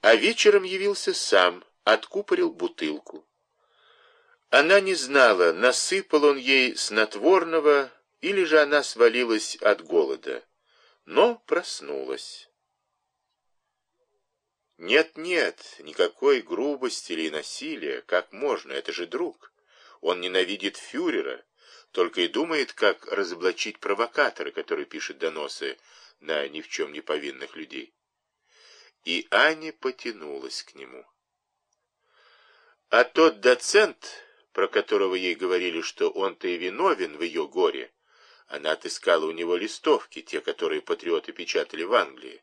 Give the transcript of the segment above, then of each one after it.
А вечером явился сам, откупорил бутылку. Она не знала, насыпал он ей снотворного, или же она свалилась от голода, но проснулась. Нет-нет, никакой грубости или насилия, как можно, это же друг. Он ненавидит фюрера, только и думает, как разоблачить провокатора, который пишет доносы на ни в чем не повинных людей. И Аня потянулась к нему. А тот доцент, про которого ей говорили, что он-то и виновен в ее горе, она отыскала у него листовки, те, которые патриоты печатали в Англии.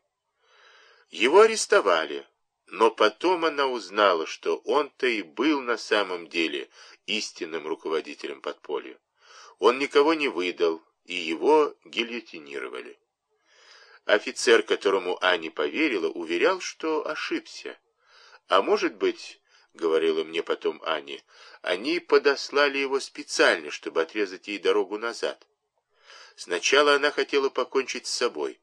Его арестовали, но потом она узнала, что он-то и был на самом деле истинным руководителем подполья. Он никого не выдал, и его гильотинировали. Офицер, которому Аня поверила, уверял, что ошибся. А может быть, говорила мне потом Аня, они подослали его специально, чтобы отрезать ей дорогу назад. Сначала она хотела покончить с собой,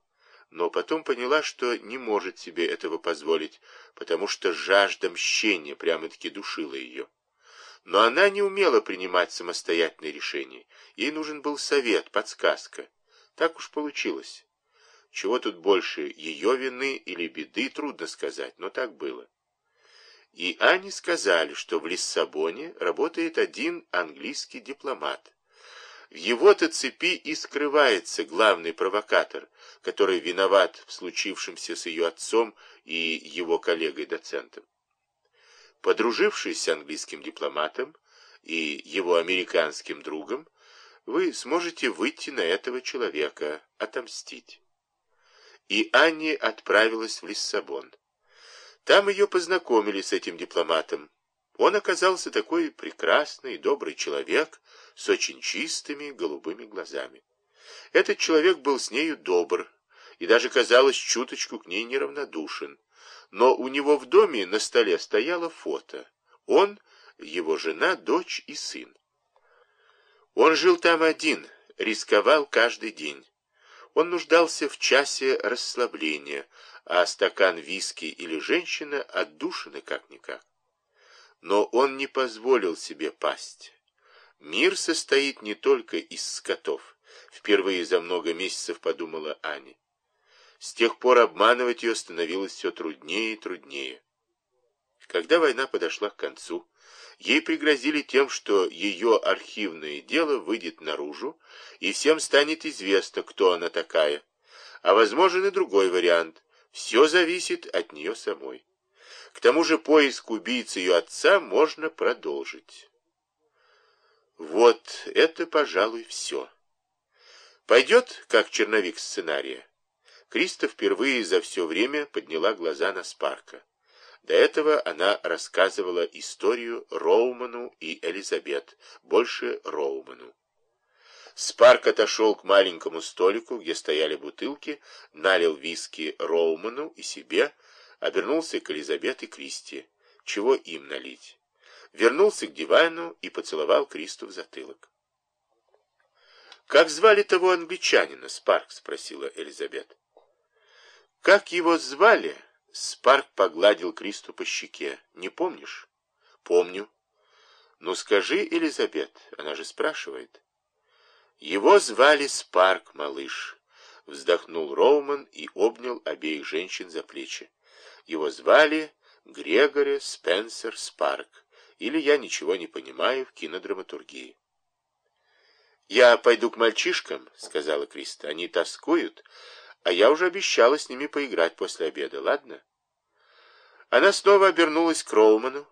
но потом поняла, что не может себе этого позволить, потому что жажда мщения прямо-таки душила ее. Но она не умела принимать самостоятельные решения. Ей нужен был совет, подсказка. Так уж получилось. Чего тут больше, ее вины или беды, трудно сказать, но так было. И Ане сказали, что в Лиссабоне работает один английский дипломат. В его-то цепи и скрывается главный провокатор, который виноват в случившемся с ее отцом и его коллегой-доцентом. Подружившись с английским дипломатом и его американским другом, вы сможете выйти на этого человека, отомстить. И Анни отправилась в Лиссабон. Там ее познакомили с этим дипломатом, он оказался такой прекрасный, добрый человек с очень чистыми голубыми глазами. Этот человек был с нею добр и даже, казалось, чуточку к ней неравнодушен. Но у него в доме на столе стояло фото. Он, его жена, дочь и сын. Он жил там один, рисковал каждый день. Он нуждался в часе расслабления, а стакан виски или женщина отдушины как-никак. Но он не позволил себе пасть. Мир состоит не только из скотов. Впервые за много месяцев подумала Аня. С тех пор обманывать ее становилось все труднее и труднее. Когда война подошла к концу, ей пригрозили тем, что ее архивное дело выйдет наружу, и всем станет известно, кто она такая. А возможен и другой вариант. Все зависит от нее самой. К тому же поиск убийцы ее отца можно продолжить. Вот это, пожалуй, все. Пойдет, как черновик сценария. Криста впервые за все время подняла глаза на Спарка. До этого она рассказывала историю Роуману и Элизабет, больше Роуману. Спарк отошел к маленькому столику, где стояли бутылки, налил виски Роуману и себе, обернулся к Элизабет и Кристи. Чего им налить? Вернулся к дивану и поцеловал Кристу в затылок. «Как звали того англичанина?» — Спарк спросила Элизабет. «Как его звали?» — Спарк погладил Кристу по щеке. «Не помнишь?» «Помню». «Ну скажи, Элизабет, она же спрашивает». «Его звали Спарк, малыш», — вздохнул Роуман и обнял обеих женщин за плечи. Его звали Грегори Спенсер Спарк, или я ничего не понимаю в кинодраматургии. «Я пойду к мальчишкам», — сказала Криста. «Они тоскуют, а я уже обещала с ними поиграть после обеда, ладно?» Она снова обернулась к Роуману,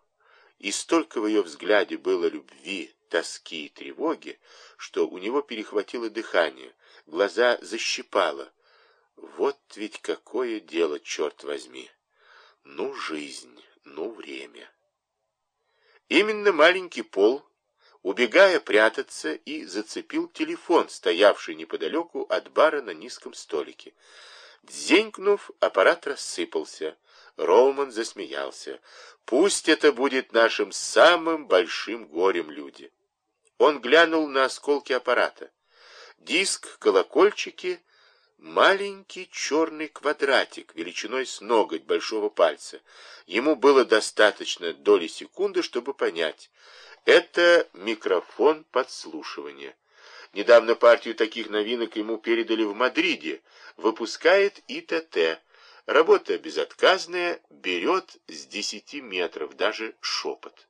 и столько в ее взгляде было любви, тоски и тревоги, что у него перехватило дыхание, глаза защипало. Вот ведь какое дело, черт возьми! ну жизнь, ну время. Именно маленький Пол, убегая прятаться, и зацепил телефон, стоявший неподалеку от бара на низком столике. Дзенькнув, аппарат рассыпался. Роуман засмеялся. «Пусть это будет нашим самым большим горем, люди». Он глянул на осколки аппарата. Диск, колокольчики, маленький черный квадратик величиной с ноготь большого пальца. Ему было достаточно доли секунды, чтобы понять. Это микрофон подслушивания. Недавно партию таких новинок ему передали в Мадриде. Выпускает ИТТ. Работа безотказная, берет с 10 метров, даже шепот.